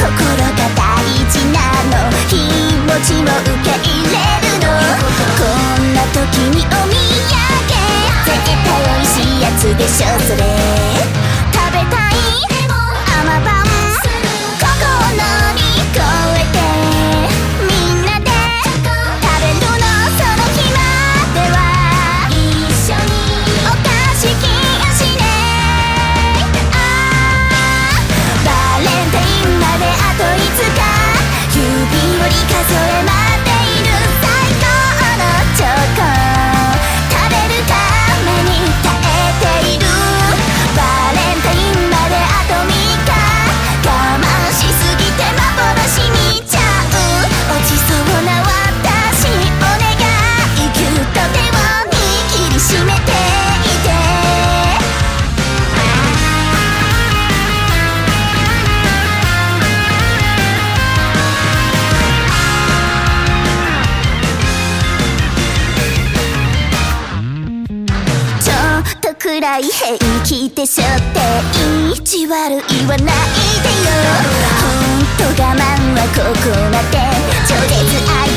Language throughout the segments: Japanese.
心が大事なの。気持ちも受け風らい平気でしょって意地悪言わないでよ。ほんと我慢はここまで。超絶愛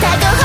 たど